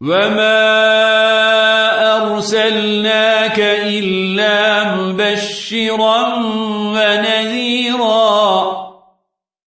وما أرسلناك إلا مبشرا ونذيرا